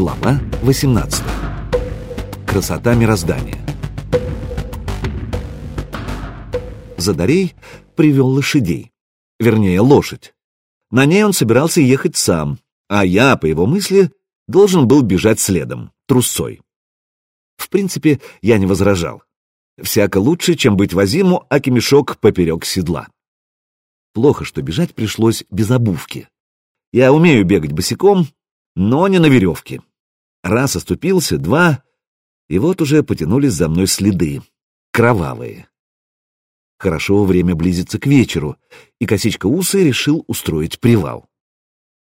Глава 18. Красота мироздания. Задарей привел лошадей. Вернее, лошадь. На ней он собирался ехать сам, а я, по его мысли, должен был бежать следом, трусой. В принципе, я не возражал. Всяко лучше, чем быть возиму, а мешок поперек седла. Плохо, что бежать пришлось без обувки. Я умею бегать босиком, но не на веревке. Раз оступился, два, и вот уже потянулись за мной следы, кровавые. Хорошо, время близится к вечеру, и косичка усы решил устроить привал.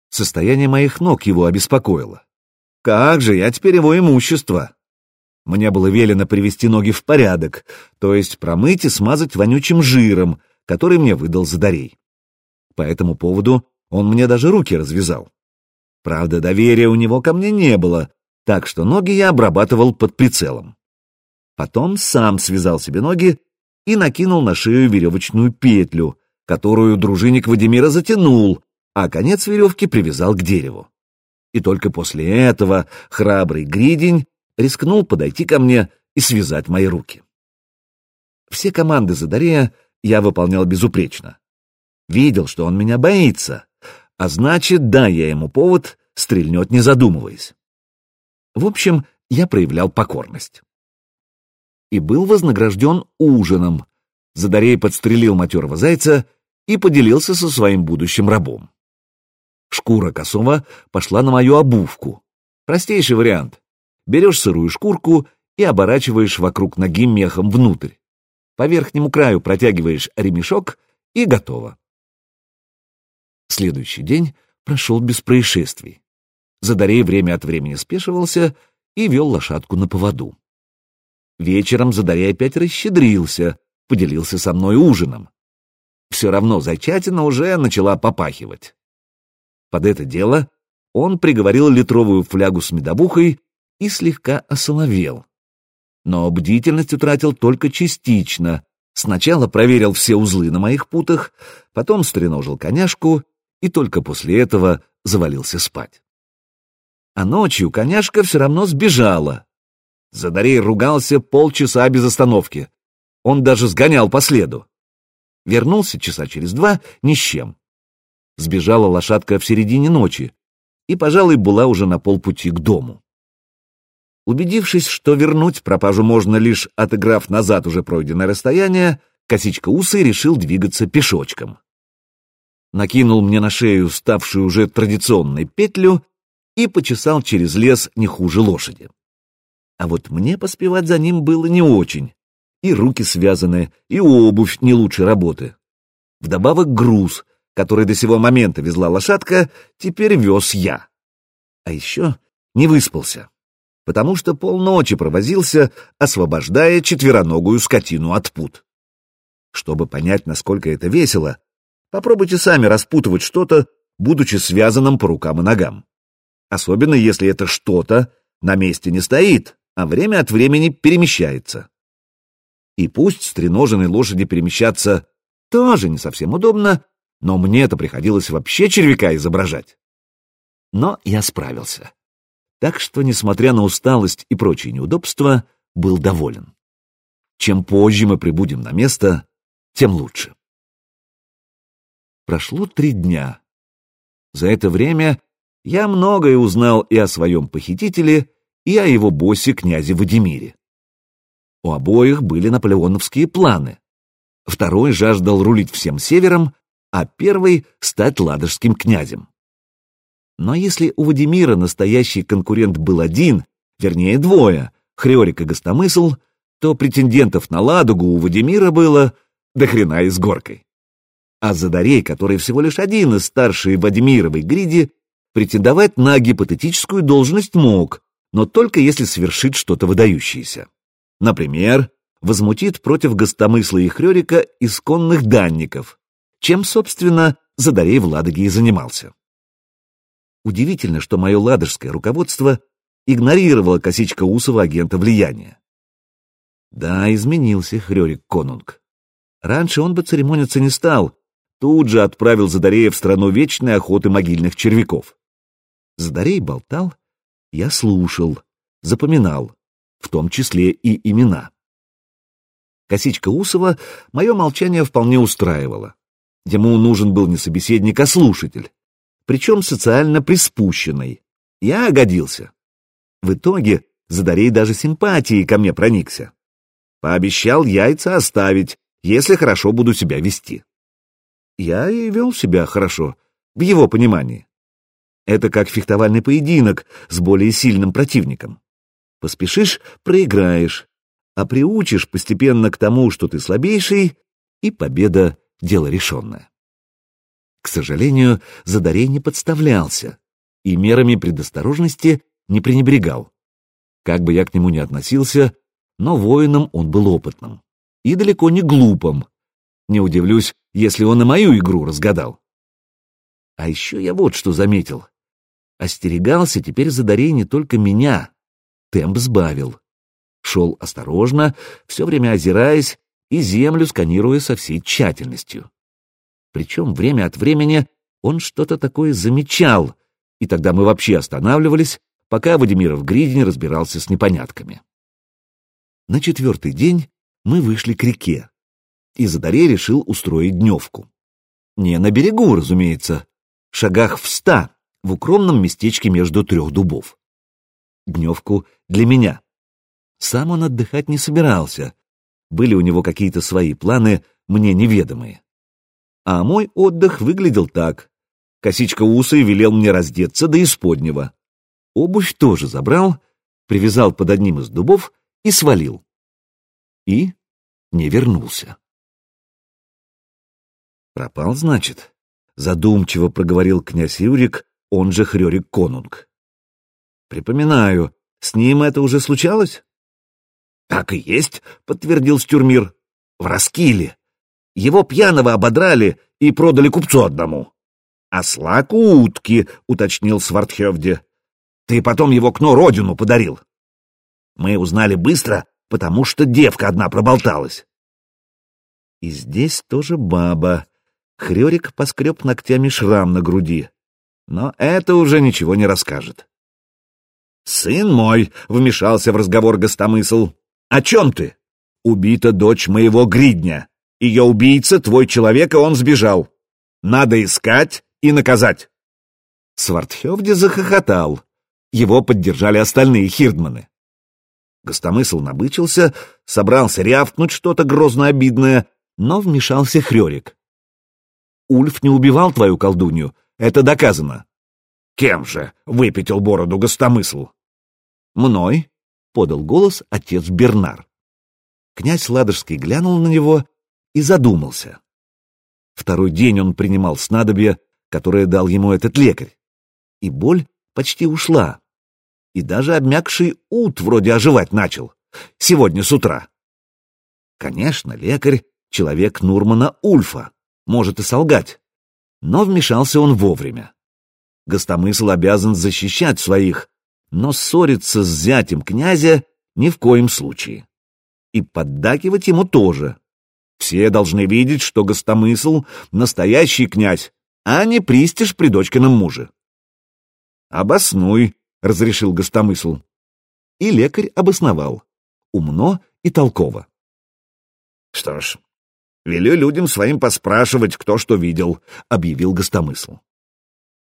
Состояние моих ног его обеспокоило. Как же, я теперь его имущество. Мне было велено привести ноги в порядок, то есть промыть и смазать вонючим жиром, который мне выдал Задарей. По этому поводу он мне даже руки развязал. Правда, доверия у него ко мне не было, так что ноги я обрабатывал под прицелом. Потом сам связал себе ноги и накинул на шею веревочную петлю, которую дружинник Вадимира затянул, а конец веревки привязал к дереву. И только после этого храбрый Гридень рискнул подойти ко мне и связать мои руки. Все команды Задарея я выполнял безупречно. Видел, что он меня боится, а значит, дай я ему повод, стрельнет не задумываясь. В общем, я проявлял покорность. И был вознагражден ужином. Задарей подстрелил матерого зайца и поделился со своим будущим рабом. Шкура косова пошла на мою обувку. Простейший вариант. Берешь сырую шкурку и оборачиваешь вокруг ноги мехом внутрь. По верхнему краю протягиваешь ремешок и готово. Следующий день прошел без происшествий. Задарей время от времени спешивался и вел лошадку на поводу. Вечером Задарей опять расщедрился, поделился со мной ужином. Все равно зайчатина уже начала попахивать. Под это дело он приговорил литровую флягу с медовухой и слегка осоловел. Но бдительность утратил только частично. Сначала проверил все узлы на моих путах, потом стреножил коняшку и только после этого завалился спать. А ночью коняшка все равно сбежала. Задарей ругался полчаса без остановки. Он даже сгонял по следу. Вернулся часа через два ни с чем. Сбежала лошадка в середине ночи и, пожалуй, была уже на полпути к дому. Убедившись, что вернуть пропажу можно лишь отыграв назад уже пройденное расстояние, косичка усы решил двигаться пешочком накинул мне на шею ставшую уже традиционной петлю и почесал через лес не хуже лошади. А вот мне поспевать за ним было не очень. И руки связаны, и обувь не лучшей работы. Вдобавок груз, который до сего момента везла лошадка, теперь вез я. А еще не выспался, потому что полночи провозился, освобождая четвероногую скотину от пут. Чтобы понять, насколько это весело, Попробуйте сами распутывать что-то, будучи связанным по рукам и ногам. Особенно если это что-то на месте не стоит, а время от времени перемещается. И пусть с треноженной лошади перемещаться тоже не совсем удобно, но мне это приходилось вообще червяка изображать. Но я справился. Так что, несмотря на усталость и прочие неудобства, был доволен. Чем позже мы прибудем на место, тем лучше. Прошло три дня. За это время я многое узнал и о своем похитителе, и о его боссе князе Вадимире. У обоих были наполеоновские планы. Второй жаждал рулить всем севером, а первый — стать ладожским князем. Но если у Вадимира настоящий конкурент был один, вернее двое, Хрёрик и Гостомысл, то претендентов на Ладогу у Вадимира было до хрена и с горкой а Задарей, который всего лишь один из старшей Вадимировой гриди, претендовать на гипотетическую должность мог, но только если совершит что-то выдающееся. Например, возмутит против гостомысла и хрёрика исконных данников, чем, собственно, Задарей в Ладоге и занимался. Удивительно, что мое ладожское руководство игнорировало косичка Усова агента влияния. Да, изменился Хрёрик Конунг. Раньше он бы церемониться не стал, тут же отправил Задарея в страну вечной охоты могильных червяков. Задарей болтал, Я слушал, запоминал, в том числе и имена. Косичка Усова мое молчание вполне устраивало. Ему нужен был не собеседник, а слушатель, причем социально приспущенный. Я годился. В итоге Задарей даже симпатией ко мне проникся. Пообещал яйца оставить, если хорошо буду себя вести. Я и вел себя хорошо, в его понимании. Это как фехтовальный поединок с более сильным противником. Поспешишь — проиграешь, а приучишь постепенно к тому, что ты слабейший, и победа — дело решенное. К сожалению, Задарей не подставлялся и мерами предосторожности не пренебрегал. Как бы я к нему ни относился, но воином он был опытным и далеко не глупым. Не удивлюсь, если он и мою игру разгадал. А еще я вот что заметил. Остерегался теперь Задарей не только меня, темп сбавил. Шел осторожно, все время озираясь и землю сканируя со всей тщательностью. Причем время от времени он что-то такое замечал, и тогда мы вообще останавливались, пока Вадимиров Гридин разбирался с непонятками. На четвертый день мы вышли к реке, и Задарей решил устроить дневку. Не на берегу, разумеется, шагах в ста, в укромном местечке между трех дубов дневку для меня. Сам он отдыхать не собирался. Были у него какие-то свои планы, мне неведомые. А мой отдых выглядел так. Косичка усы велел мне раздеться до исподнего. Обувь тоже забрал, привязал под одним из дубов и свалил. И не вернулся. Пропал, значит? Задумчиво проговорил князь Юрик, он же Хрёрик Конунг. Припоминаю, с ним это уже случалось? Так и есть, подтвердил Стюрмир. В Раскиле. Его пьяного ободрали и продали купцу одному. А слаку утки, уточнил Свартхевде. Ты потом его кно родину подарил. Мы узнали быстро, потому что девка одна проболталась. И здесь тоже баба. Хрёрик поскреб ногтями шрам на груди. Но это уже ничего не расскажет. «Сын мой!» — вмешался в разговор гостомысл. «О чем ты?» «Убита дочь моего гридня. Ее убийца, твой человек, и он сбежал. Надо искать и наказать». Свартхевди захохотал. Его поддержали остальные хирдманы. Гостомысл набычился, собрался рявкнуть что-то грозно обидное, но вмешался Хрёрик. «Ульф не убивал твою колдунью, это доказано». «Кем же?» — выпятил бороду гостомысл. «Мной», — подал голос отец Бернар. Князь Ладожский глянул на него и задумался. Второй день он принимал снадобье, которое дал ему этот лекарь, и боль почти ушла, и даже обмякший ут вроде оживать начал, сегодня с утра. Конечно, лекарь — человек Нурмана Ульфа, может и солгать, но вмешался он вовремя. Гостомысл обязан защищать своих, но ссориться с зятем князя ни в коем случае. И поддакивать ему тоже. Все должны видеть, что гостомысл — настоящий князь, а не пристиж при дочкином муже. «Обоснуй», — разрешил гостомысл. И лекарь обосновал. Умно и толково. «Что ж, велю людям своим поспрашивать, кто что видел», — объявил гостомысл.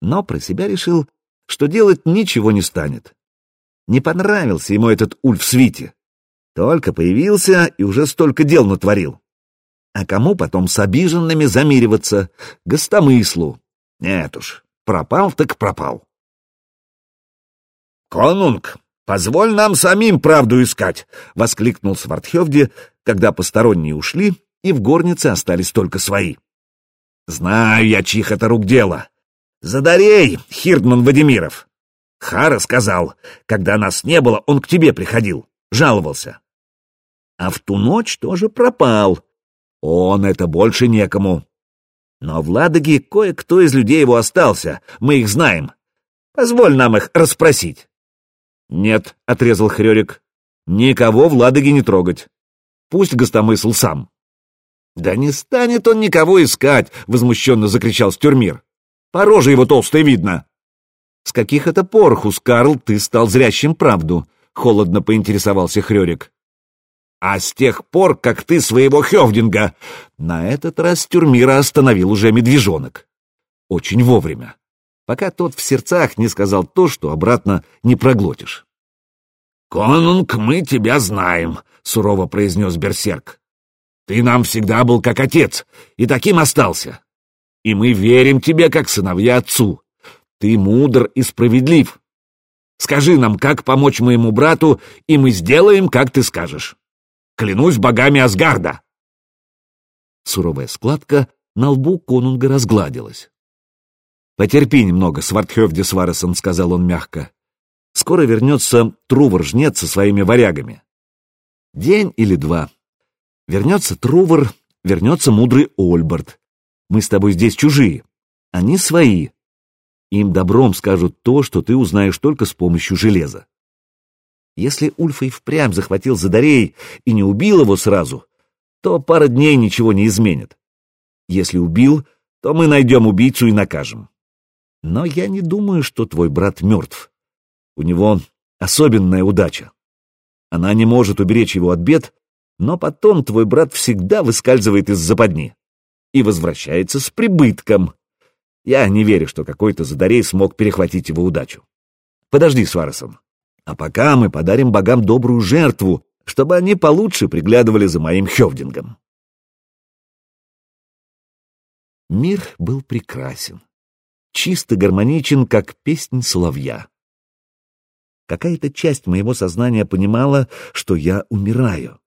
Но про себя решил, что делать ничего не станет. Не понравился ему этот Ульф Свити. Только появился и уже столько дел натворил. А кому потом с обиженными замириваться? Гостомыслу. Нет уж, пропал так пропал. «Конунг, позволь нам самим правду искать!» — воскликнул Свартхевди, когда посторонние ушли, и в горнице остались только свои. «Знаю я, чьих это рук дело. Задарей, Хирдман Вадимиров. Хара сказал, когда нас не было, он к тебе приходил, жаловался. А в ту ночь тоже пропал. Он это больше некому. Но в Ладоге кое-кто из людей его остался, мы их знаем. Позволь нам их расспросить. Нет, — отрезал Хрёрик, — никого в Ладоге не трогать. Пусть гостомысл сам. Да не станет он никого искать, — возмущенно закричал Стюрмир. По роже его толстой видно. С каких это пор, Хускарл, ты стал зрящим правду? Холодно поинтересовался Хрёрик. А с тех пор, как ты своего Хёвдинга... На этот раз Тюрмира остановил уже медвежонок. Очень вовремя. Пока тот в сердцах не сказал то, что обратно не проглотишь. «Конунг, мы тебя знаем», — сурово произнес Берсерк. «Ты нам всегда был как отец, и таким остался. И мы верим тебе, как сыновья отцу. Ты мудр и справедлив. Скажи нам, как помочь моему брату, и мы сделаем, как ты скажешь. Клянусь богами Асгарда!» Суровая складка на лбу конунга разгладилась. «Потерпи немного, Свардхёвди Сваресон», — сказал он мягко. «Скоро вернется Трувор-жнец со своими варягами. День или два. Вернется Трувор, вернется мудрый Ольберт. Мы с тобой здесь чужие. Они свои. Им добром скажут то, что ты узнаешь только с помощью железа. Если Ульфа и впрямь захватил Задарей и не убил его сразу, то пара дней ничего не изменит. Если убил, то мы найдем убийцу и накажем. Но я не думаю, что твой брат мертв. У него особенная удача. Она не может уберечь его от бед, но потом твой брат всегда выскальзывает из западни и возвращается с прибытком. Я не верю, что какой-то задарей смог перехватить его удачу. Подожди, Сваресон. А пока мы подарим богам добрую жертву, чтобы они получше приглядывали за моим Хевдингом. Мир был прекрасен, чисто гармоничен, как песнь соловья. Какая-то часть моего сознания понимала, что я умираю.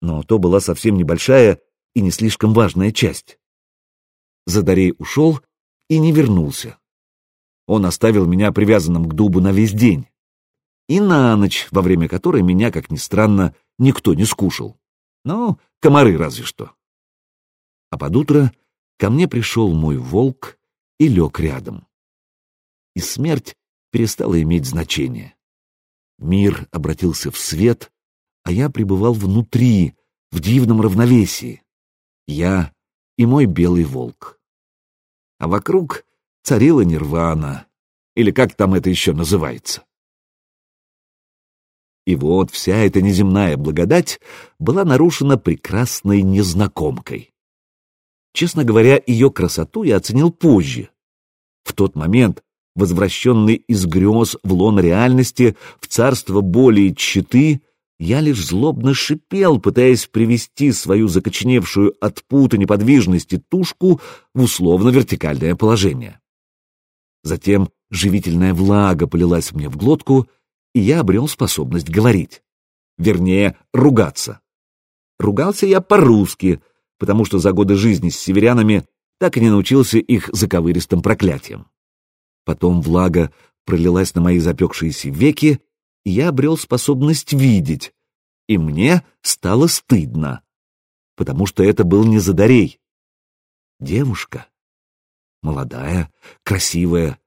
Но то была совсем небольшая и не слишком важная часть. Задарей ушел и не вернулся. Он оставил меня привязанным к дубу на весь день. И на ночь, во время которой меня, как ни странно, никто не скушал. Ну, комары разве что. А под утро ко мне пришел мой волк и лег рядом. И смерть перестала иметь значение. Мир обратился в свет, а я пребывал внутри, в дивном равновесии. Я и мой белый волк. А вокруг царила нирвана, или как там это еще называется. И вот вся эта неземная благодать была нарушена прекрасной незнакомкой. Честно говоря, ее красоту я оценил позже. В тот момент, возвращенный из грез в лон реальности, в царство боли и тщеты, я лишь злобно шипел, пытаясь привести свою закоченевшую от пута неподвижности тушку в условно-вертикальное положение. Затем живительная влага полилась мне в глотку, и я обрел способность говорить. Вернее, ругаться. Ругался я по-русски, потому что за годы жизни с северянами так и не научился их заковыристым проклятиям. Потом влага пролилась на мои запекшиеся веки, я обрел способность видеть, и мне стало стыдно, потому что это был не Задарей. Девушка. Молодая, красивая,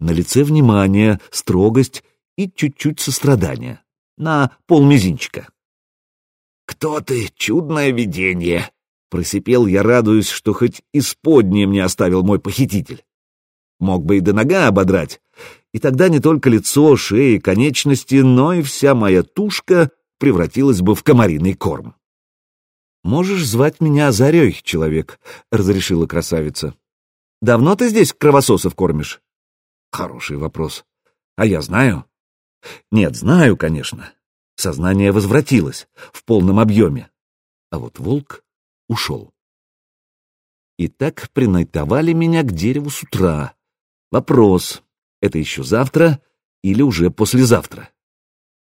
на лице внимание, строгость и чуть-чуть сострадание. На полмизинчика. «Кто ты, чудное видение!» Просипел я, радуясь, что хоть исподнее мне оставил мой похититель. Мог бы и до нога ободрать, и тогда не только лицо, шея и конечности, но и вся моя тушка превратилась бы в комариный корм. «Можешь звать меня Зарей, человек», — разрешила красавица. «Давно ты здесь кровососов кормишь?» «Хороший вопрос. А я знаю?» «Нет, знаю, конечно. Сознание возвратилось в полном объеме. А вот волк ушел. И так принайтовали меня к дереву с утра. Вопрос, это еще завтра или уже послезавтра?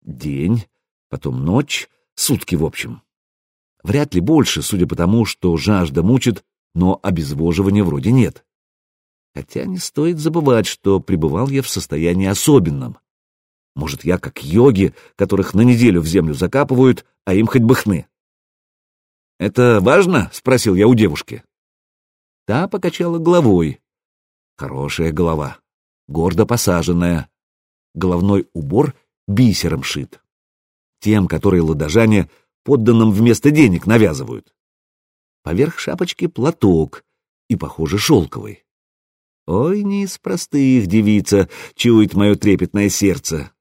День, потом ночь, сутки в общем. Вряд ли больше, судя по тому, что жажда мучит, но обезвоживания вроде нет. Хотя не стоит забывать, что пребывал я в состоянии особенном. Может, я как йоги, которых на неделю в землю закапывают, а им хоть бы хны. «Это важно?» — спросил я у девушки. Та покачала головой. Хорошая голова, гордо посаженная. Головной убор бисером шит. Тем, которые ладожане подданным вместо денег навязывают. Поверх шапочки платок и, похоже, шелковый. Ой, не из простых девица чует мое трепетное сердце.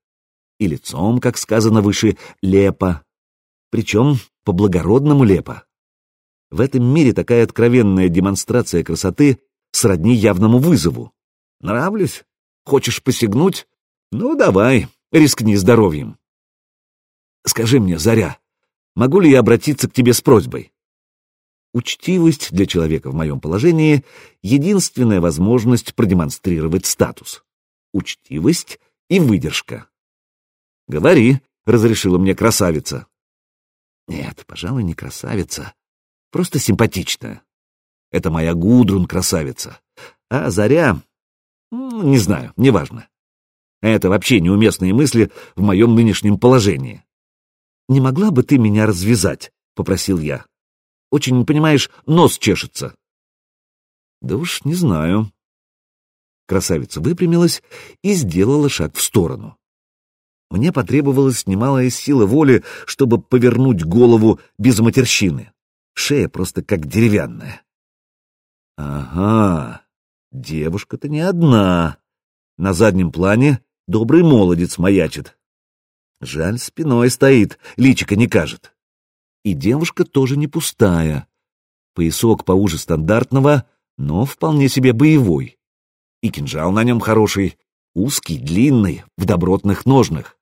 И лицом, как сказано выше, лепо. Причем по-благородному лепо. В этом мире такая откровенная демонстрация красоты сродни явному вызову. Нравлюсь? Хочешь посягнуть? Ну, давай, рискни здоровьем. Скажи мне, Заря, могу ли я обратиться к тебе с просьбой? Учтивость для человека в моем положении — единственная возможность продемонстрировать статус. Учтивость и выдержка. «Говори», — разрешила мне красавица. Нет, пожалуй, не красавица, просто симпатичная. Это моя Гудрун красавица, а Заря... Не знаю, неважно. Это вообще неуместные мысли в моем нынешнем положении. «Не могла бы ты меня развязать?» — попросил я. «Очень, понимаешь, нос чешется». «Да уж не знаю». Красавица выпрямилась и сделала шаг в сторону. Мне потребовалась немалая сила воли, чтобы повернуть голову без матерщины. Шея просто как деревянная. Ага, девушка-то не одна. На заднем плане добрый молодец маячит. Жаль, спиной стоит, личика не кажет. И девушка тоже не пустая. Поясок поуже стандартного, но вполне себе боевой. И кинжал на нем хороший, узкий, длинный, в добротных ножнах.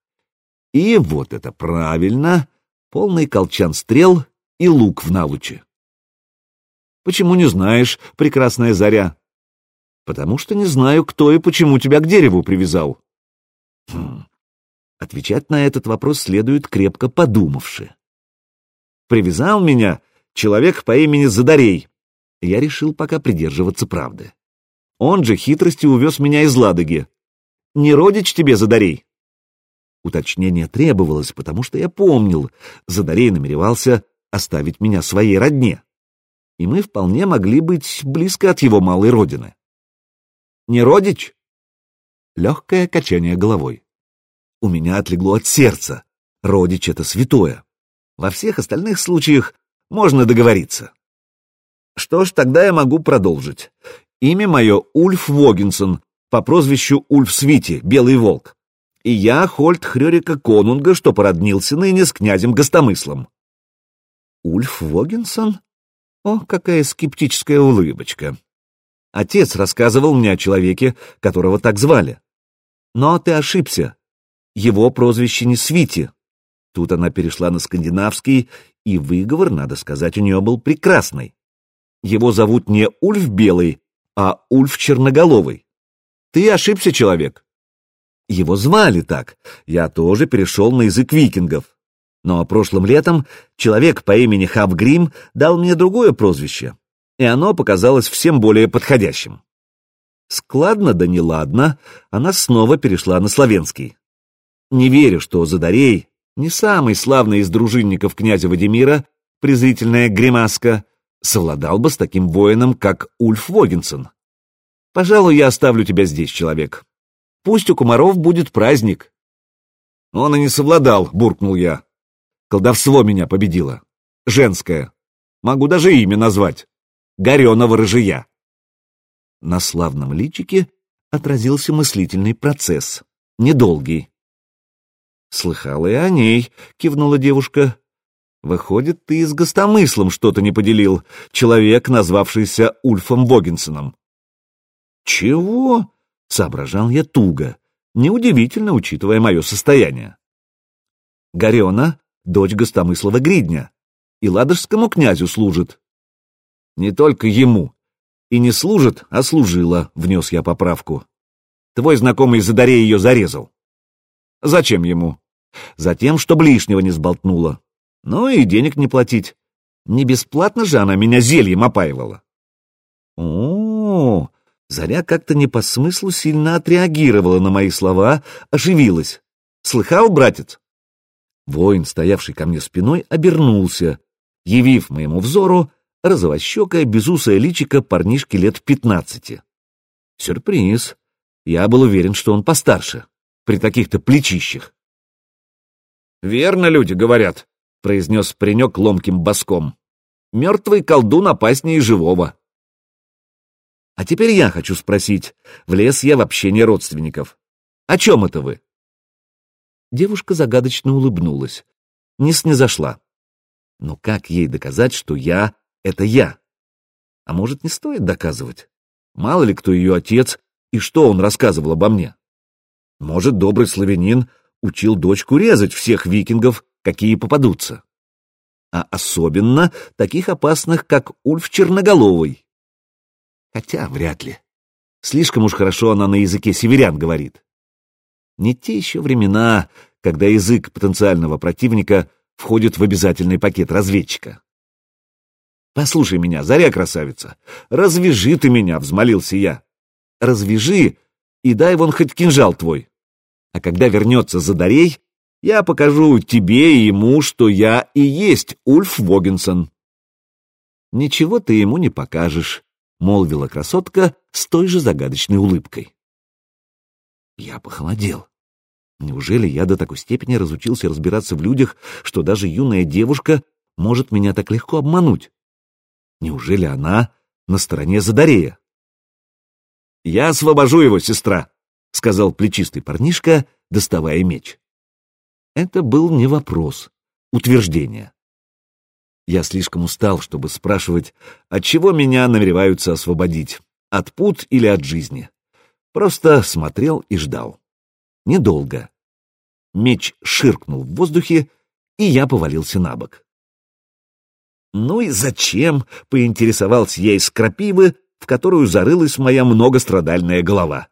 И вот это правильно, полный колчан стрел и лук в налуче. Почему не знаешь, прекрасная заря? Потому что не знаю, кто и почему тебя к дереву привязал. Хм. Отвечать на этот вопрос следует крепко подумавши. Привязал меня человек по имени Задарей. Я решил пока придерживаться правды. Он же хитростью увез меня из Ладоги. Не родич тебе, Задарей? Уточнение требовалось, потому что я помнил, Задарей намеревался оставить меня своей родне, и мы вполне могли быть близко от его малой родины. «Не родич?» Легкое качание головой. У меня отлегло от сердца. Родич — это святое. Во всех остальных случаях можно договориться. Что ж, тогда я могу продолжить. Имя мое Ульф Вогинсон, по прозвищу Ульф Свити, Белый Волк и я Хольт Хрёрика Конунга, что породнился ныне с князем Гостомыслом. Ульф Вогинсон? О, какая скептическая улыбочка. Отец рассказывал мне о человеке, которого так звали. Но ты ошибся. Его прозвище не Свити. Тут она перешла на скандинавский, и выговор, надо сказать, у нее был прекрасный. Его зовут не Ульф Белый, а Ульф Черноголовый. Ты ошибся, человек. Его звали так, я тоже перешел на язык викингов. Но прошлым летом человек по имени Хабгрим дал мне другое прозвище, и оно показалось всем более подходящим. Складно да неладно, она снова перешла на славянский. Не верю, что Задарей, не самый славный из дружинников князя Вадимира, презрительная гримаска, совладал бы с таким воином, как Ульф Вогинсон. Пожалуй, я оставлю тебя здесь, человек. Пусть у комаров будет праздник. Он и не совладал, буркнул я. Колдовство меня победило. Женское. Могу даже имя назвать. Горенова рыжия. На славном личике отразился мыслительный процесс. Недолгий. «Слыхала и о ней», — кивнула девушка. «Выходит, ты с гостомыслом что-то не поделил, человек, назвавшийся Ульфом Вогинсоном». «Чего?» Соображал я туго, неудивительно, учитывая мое состояние. Горена — дочь Гостомыслова Гридня, и ладожскому князю служит. Не только ему. И не служит, а служила, внес я поправку. Твой знакомый Задаре ее зарезал. Зачем ему? Затем, чтобы лишнего не сболтнула. Ну и денег не платить. Не бесплатно же она меня зельем опаивала. О, -о, Заря как-то не по смыслу сильно отреагировала на мои слова, оживилась. «Слыхал, братец?» Воин, стоявший ко мне спиной, обернулся, явив моему взору розовощекое безусое личико парнишки лет пятнадцати. Сюрприз. Я был уверен, что он постарше, при таких-то плечищах. «Верно люди говорят», — произнес паренек ломким боском. «Мертвый колдун опаснее живого». А теперь я хочу спросить, влез я в общение родственников. О чем это вы? Девушка загадочно улыбнулась. Не снизошла. Но как ей доказать, что я — это я? А может, не стоит доказывать? Мало ли кто ее отец и что он рассказывал обо мне. Может, добрый славянин учил дочку резать всех викингов, какие попадутся. А особенно таких опасных, как Ульф Черноголовый. Хотя вряд ли. Слишком уж хорошо она на языке северян говорит. Не те еще времена, когда язык потенциального противника входит в обязательный пакет разведчика. «Послушай меня, заря красавица, развяжи ты меня!» — взмолился я. «Развяжи и дай вон хоть кинжал твой. А когда вернется Задарей, я покажу тебе и ему, что я и есть Ульф Вогенсон». «Ничего ты ему не покажешь», — молвила красотка с той же загадочной улыбкой. Я похолодел. Неужели я до такой степени разучился разбираться в людях, что даже юная девушка может меня так легко обмануть? Неужели она на стороне Задарея? «Я освобожу его, сестра», — сказал плечистый парнишка, доставая меч. Это был не вопрос, утверждение. Я слишком устал, чтобы спрашивать, от чего меня намереваются освободить, от пут или от жизни. Просто смотрел и ждал. Недолго. Меч ширкнул в воздухе, и я повалился на бок. «Ну и зачем?» — поинтересовался я из крапивы, в которую зарылась моя многострадальная голова.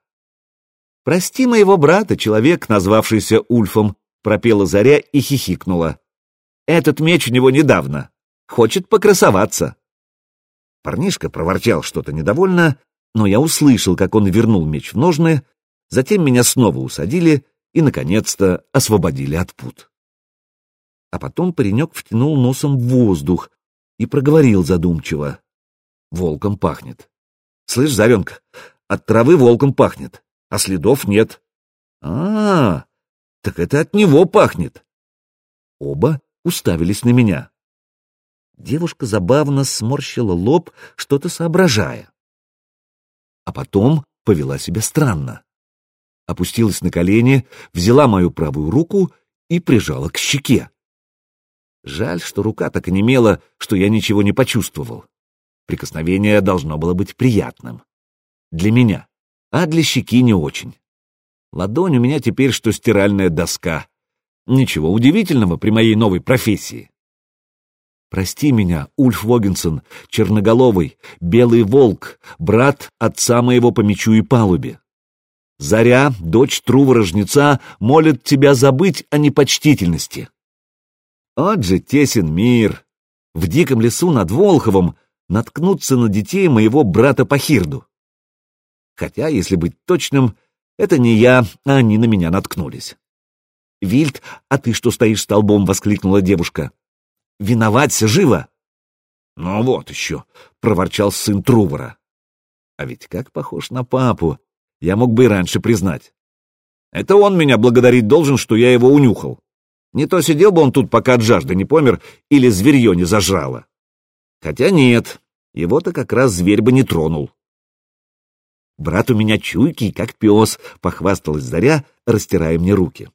«Прости моего брата, человек, назвавшийся Ульфом», — пропела Заря и хихикнула. «Этот меч у него недавно. Хочет покрасоваться». Парнишка проворчал что-то недовольно, но я услышал, как он вернул меч в ножны, затем меня снова усадили и, наконец-то, освободили от пут. А потом паренек втянул носом в воздух и проговорил задумчиво. Волком пахнет. Слышь, Заренка, от травы волком пахнет, а следов нет. А, -а, -а так это от него пахнет. Оба уставились на меня. Девушка забавно сморщила лоб, что-то соображая а потом повела себя странно. Опустилась на колени, взяла мою правую руку и прижала к щеке. Жаль, что рука так и немела, что я ничего не почувствовал. Прикосновение должно было быть приятным. Для меня, а для щеки не очень. Ладонь у меня теперь что стиральная доска. Ничего удивительного при моей новой профессии. Прости меня, Ульф Вогенсон, черноголовый, белый волк, брат отца моего по мечу и палубе. Заря, дочь Трувора-жнеца, молит тебя забыть о непочтительности. Вот же тесен мир! В диком лесу над Волховом наткнуться на детей моего брата по Хирду. Хотя, если быть точным, это не я, а они на меня наткнулись. «Вильд, а ты что стоишь столбом?» — воскликнула девушка. Виноваться живо!» «Ну вот еще!» — проворчал сын Трувора. «А ведь как похож на папу! Я мог бы и раньше признать. Это он меня благодарить должен, что я его унюхал. Не то сидел бы он тут, пока от жажды не помер или зверье не зажрало. Хотя нет, его-то как раз зверь бы не тронул. Брат у меня чуйкий, как пес, — похвасталась Заря, растирая мне руки.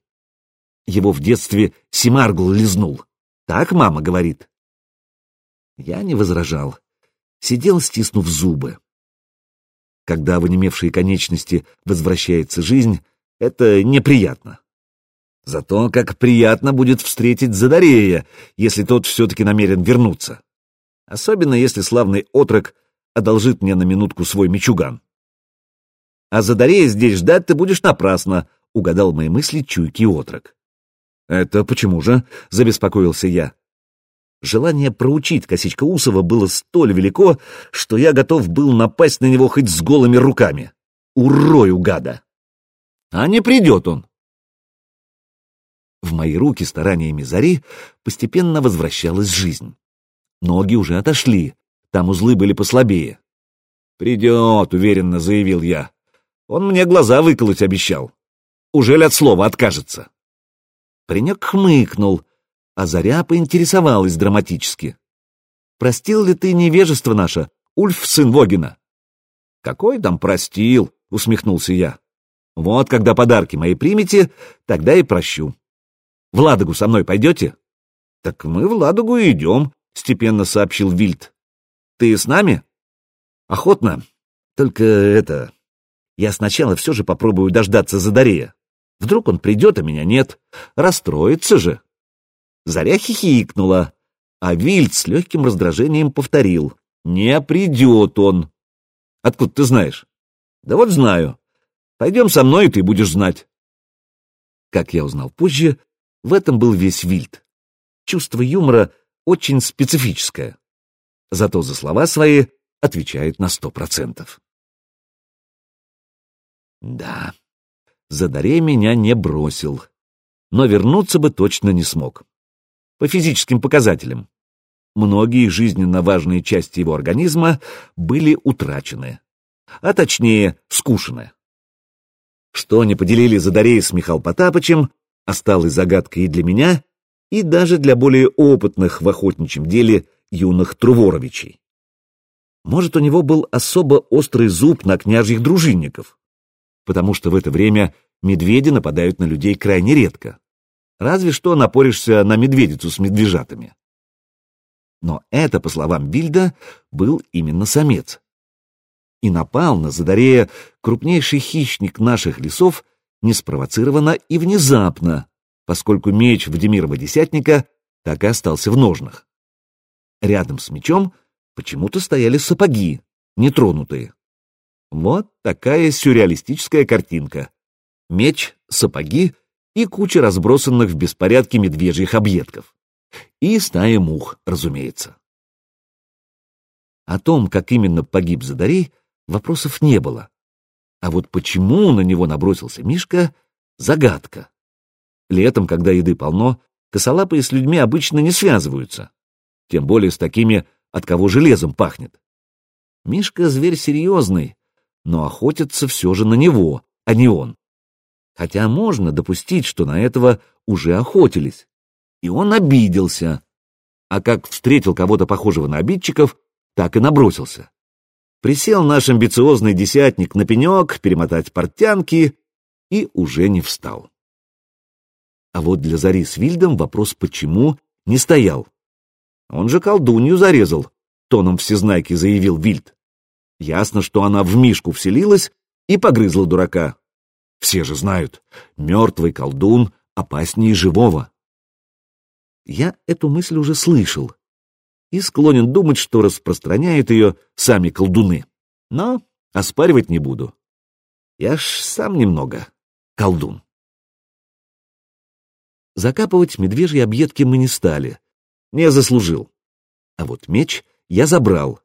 Его в детстве Симаргл лизнул. Так мама говорит. Я не возражал. Сидел, стиснув зубы. Когда в онемевшие конечности возвращается жизнь, это неприятно. Зато как приятно будет встретить Задарея, если тот все-таки намерен вернуться. Особенно если славный отрок одолжит мне на минутку свой мечуган. А Задарея здесь ждать ты будешь напрасно, угадал мои мысли чуйкий отрок. «Это почему же?» — забеспокоился я. Желание проучить Косичка-Усова было столь велико, что я готов был напасть на него хоть с голыми руками. Урою гада! А не придет он! В мои руки стараниями зари постепенно возвращалась жизнь. Ноги уже отошли, там узлы были послабее. «Придет», — уверенно заявил я. «Он мне глаза выколоть обещал. Ужель от слова откажется?» Паренек хмыкнул, а Заря поинтересовалась драматически. «Простил ли ты невежество наше, Ульф, сын Вогина?» Какой там простил, усмехнулся я. Вот когда подарки мои примете, тогда и прощу. В Ладогу со мной пойдете? Так мы в Ладогу и идем, степенно сообщил Вильд. Ты с нами? Охотно. Только это... Я сначала все же попробую дождаться Задарея. Вдруг он придет, а меня нет. Расстроится же. Заря хихикнула, а Вильд с легким раздражением повторил. «Не придет он». «Откуда ты знаешь?» «Да вот знаю. Пойдем со мной, и ты будешь знать». Как я узнал позже, в этом был весь Вильд. Чувство юмора очень специфическое. Зато за слова свои отвечает на сто процентов. Да, Задарей меня не бросил, но вернуться бы точно не смог. По физическим показателям. Многие жизненно важные части его организма были утрачены, а точнее скушены. Что не поделили Задарей с Михаил Потапычем, осталось загадкой и для меня, и даже для более опытных в охотничьем деле юных Труворовичей. Может, у него был особо острый зуб на княжьих дружинников, потому что в это время медведи нападают на людей крайне редко. Разве что напоришься на медведицу с медвежатами. Но это, по словам Бильда, был именно самец. И напал на Задарея крупнейший хищник наших лесов неспровоцированно и внезапно, поскольку меч Вадимирова десятника так и остался в ножнах. Рядом с мечом почему-то стояли сапоги, нетронутые. Вот такая сюрреалистическая картинка. Меч, сапоги и куча разбросанных в беспорядке медвежьих объедков. И стая мух, разумеется. О том, как именно погиб Задарей, вопросов не было. А вот почему на него набросился Мишка — загадка. Летом, когда еды полно, косолапые с людьми обычно не связываются. Тем более с такими, от кого железом пахнет. Мишка — зверь серьезный, но охотятся все же на него, а не он. Хотя можно допустить, что на этого уже охотились. И он обиделся. А как встретил кого-то похожего на обидчиков, так и набросился. Присел наш амбициозный десятник на пенек, перемотать портянки, и уже не встал. А вот для Зари с Вильдом вопрос «почему» не стоял. Он же колдунью зарезал, тоном всезнайки заявил Вильд. Ясно, что она в Мишку вселилась и погрызла дурака. Все же знают, мертвый колдун опаснее живого. Я эту мысль уже слышал и склонен думать, что распространяют ее сами колдуны. Но оспаривать не буду. Я ж сам немного колдун. Закапывать медвежьи объедки мы не стали. Не заслужил. А вот меч я забрал.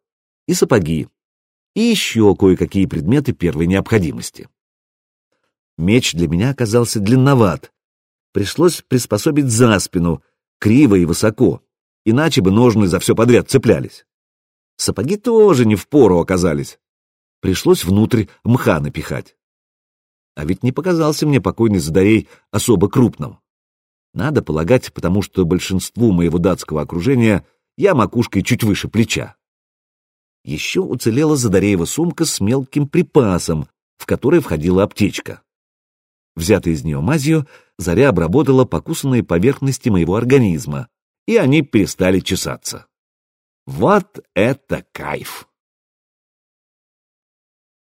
И сапоги. И еще кое-какие предметы первой необходимости. Меч для меня оказался длинноват. Пришлось приспособить за спину, криво и высоко, иначе бы ножны за все подряд цеплялись. Сапоги тоже не в пору оказались. Пришлось внутрь мха напихать. А ведь не показался мне покойный Задарей особо крупным. Надо полагать, потому что большинству моего датского окружения я макушкой чуть выше плеча. Еще уцелела Задареева сумка с мелким припасом, в которой входила аптечка. Взятая из нее мазью, Заря обработала покусанные поверхности моего организма, и они перестали чесаться. Вот это кайф!